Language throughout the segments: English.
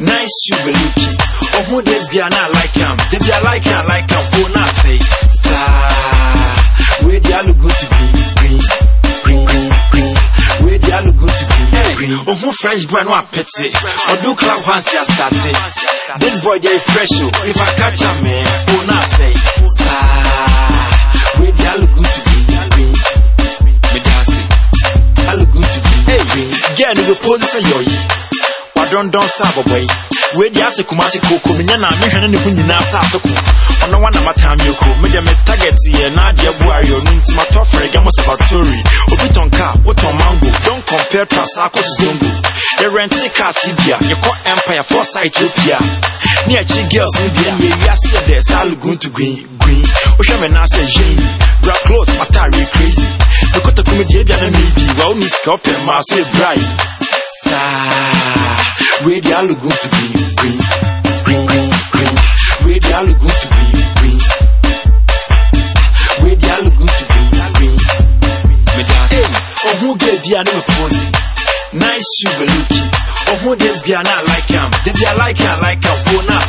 Nice shoe be looking. Oh who this guy not like him? If you like him, like him, oh not say. Sa, we dia look good to be. Green, green, green, green. We dia look good to be. Green. Oh who fresh boy no apete. Oh do club once ya started. This boy they fresh oh. If I catch him, man, oh not say. Sa, we dia look good to be. Green, Medasi. I look good to be. Hey, girl, you pose say yo yi. dɔndɔn sɛ abɔbɔe weedi ase kumase kooko menya na mehwɛne ne ho nyinaa sɛ atoko Ona wa na mataa mioko mede me target yɛ na adeɛ bu ayɛ no nti matɔ frɛgɛ mo sabatori obi tɔn kaa wotɔn mango don compare trasa akɔ sosongo yɛrɛnte cars yi bia yɛkɔ empire fɔ sa ethiopia. Ne akyi girls no bia yɛ wiase yɛ dɛ saa luguntu gwin gwin wohwɛ me na se yɛn bra close matare crazy. Mekɔtɔkumi deɛ bia na meedi wa wo ni sika wopɛ maa so ɛbrae bright. Sa, we di alu good to be green, green, green, green. We di alu good to be green. We di alu good to be green. Me da say, oh who gave you no pose? Nice shoe be looking. Oh who this guy not like him? If you like him, like him, oh not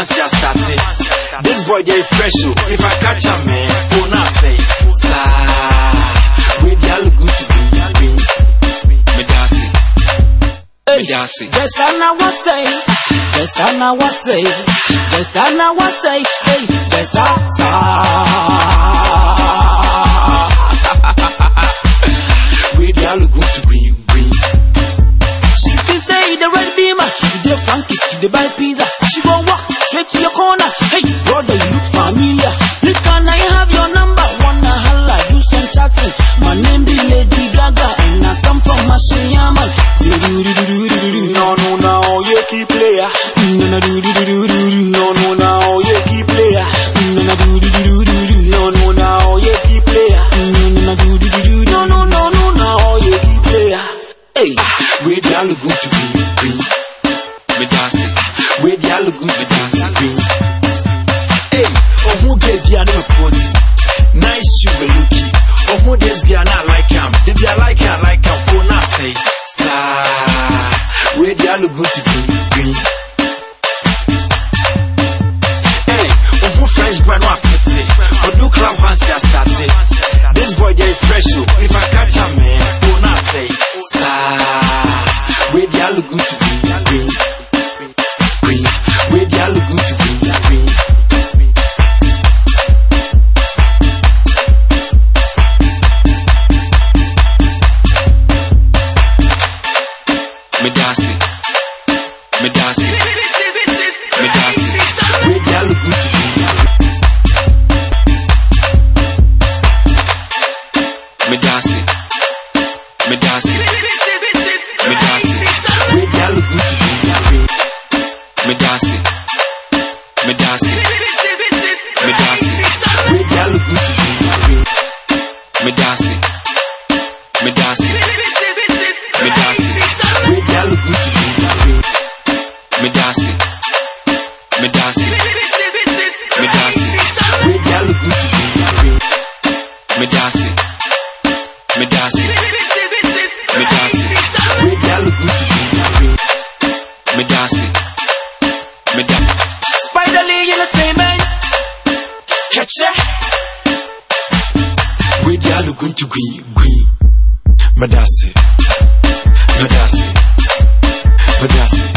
once ya started. This boy they fresh oh. If I catch him, eh, oh, man, not say. Sa, we di alu good to be. Me da say, me da say. Jesana was say, Just Jesana was say, Just Jesana was say, hey, Jesa We dey buy pizza, she go walk straight to your corner. Hey, brother, you di alu good to green green. Me da say, me da say, me da say.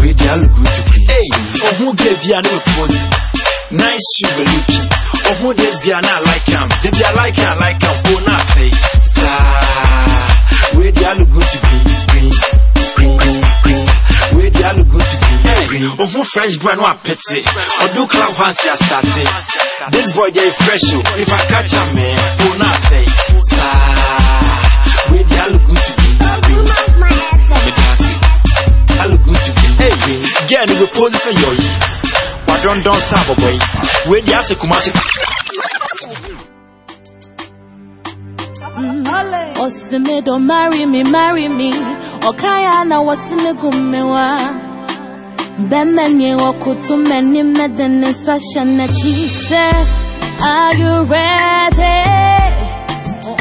We di alu good to green. Hey, oh who gave you no pose? Nice shoe be looking. Oh who this guy not like him? If you like him, like him, oh not say. Sa, we di alu good to green green green green green. We di alu good to green green. Oh who fresh boy no apete. Oh do club once ya started. This boy they fresh oh. If I catch him, man, oh not say. Girl, you will pose for your Why don't don't stop, boy? Wait, you have to come out. All Osime don't marry me, marry me. Okaya na wasine gumewa. Bemenye wakutu meni medene sasha na chise. Are you ready?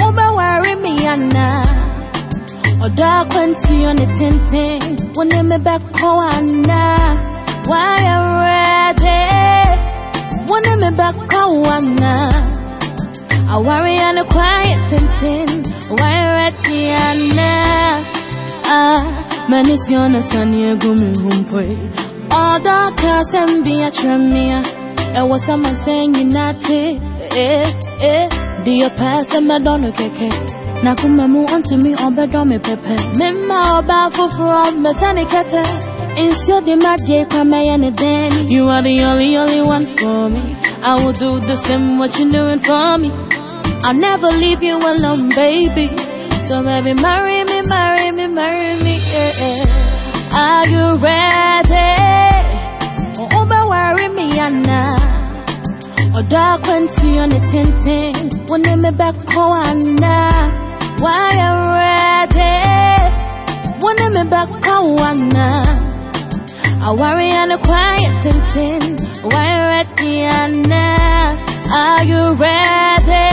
Ube worry me yana. Oda kwanti on the tintin. When me back koana. Why you ready? When me back koana. I worry and a quiet tintin. Why ready yana? Ah, man is yona sanya gumi humpwe. All the cars and be a tremia. It was someone saying you not. Eh, eh. Your pass and Madonna keke. Nakuma mu onto me on bed on me pepe. Mema oba for from the Insure the magic come and then you are the only only one for me. I will do the same what you're doing for me. I'll never leave you alone, baby. So baby, marry me, marry me, marry me, yeah. Are you ready? Oh, oh but worry me, Anna. Oh, Twenty on the tintin. When they me back, oh, Anna. Why you ready? When they me back, oh, Anna. I worry and a quiet tintin. Why you ready, Anna? Are you ready?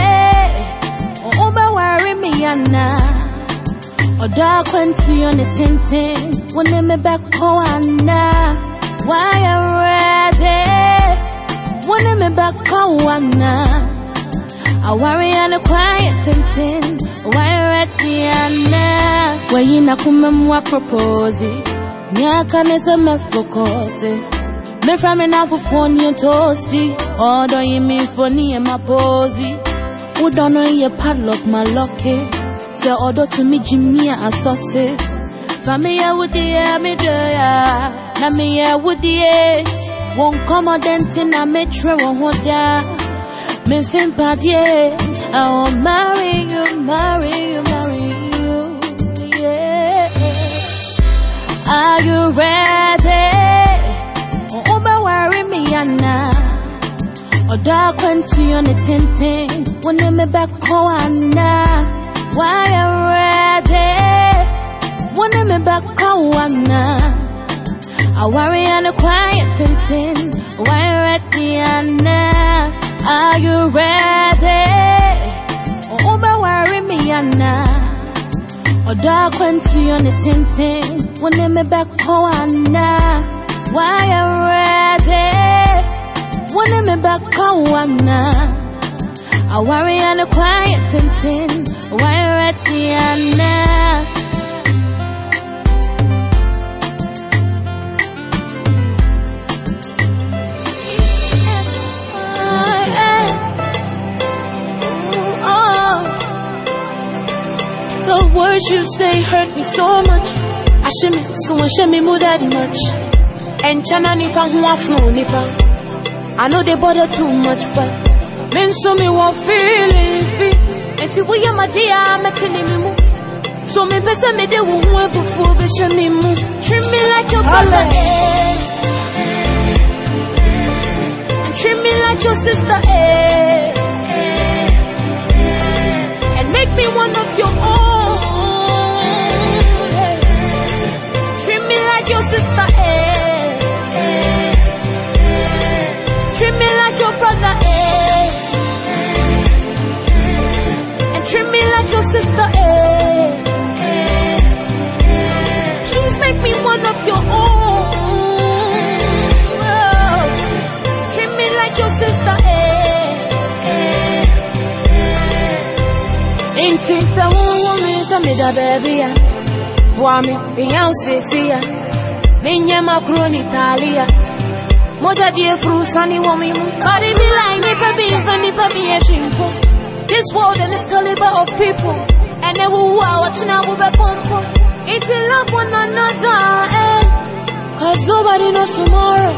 Oh, but worry me, Anna. Or dark twenty on the tintin. When they me back, oh, Anna. Why you ready? When they me back, oh, Anna. I worry and a quiet tintin. Why you ready, Anna? Where you na kumemwa propose. Nyaka nese me focus. Me from me na you me for near my posy. Who don't padlock my lucky. Say order to me Jimmy a sauces. Family ya with the air me do ya. Na me ya with the air. Won't come a dent in a metro won't hold ya. Me fin padie. I will marry you, marry you, marry you. Are you ready? Oh, but worry me, Anna. Or dark twenty on the tintin. When they me back, oh, Anna. Why you ready? When they me back, oh, Anna. I worry a quiet tintin. Why you ready, Anna? Are you ready? Oh, but worry me, Anna. On the tintin. When they me back, oh, Anna. Why you ready? When they me back, oh, Anna. I worry and a quiet tintin. Why you ready, words you say hurt me so much. I should me so much, should me move that much. And chana nipa huwa flow nipa. I know they bother too much, but men so me want feelings be. And see we am a dear, I'm a me move. So me pesa me de wo huwa before be show me move. Treat me like your brother, eh. And treat me like your sister, eh. Sister, eh. Please make me one of your own. Treat me like your sister, eh. Inti sa mi sa mi da baby ya. Wa mi Beyonce si ya. Minya makro ni Italia. Moja die frusa ni wa mi mu. Kari mi like ni pa bi fa ni pa bi e shimpo. This world and it's a of people. And they will wow watching out with a pump It's in love one another. Eh? Cause nobody knows tomorrow.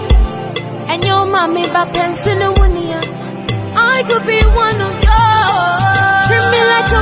And your mommy the Pennsylvania. I could be one of you. Treat me like a